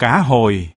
Cá hồi.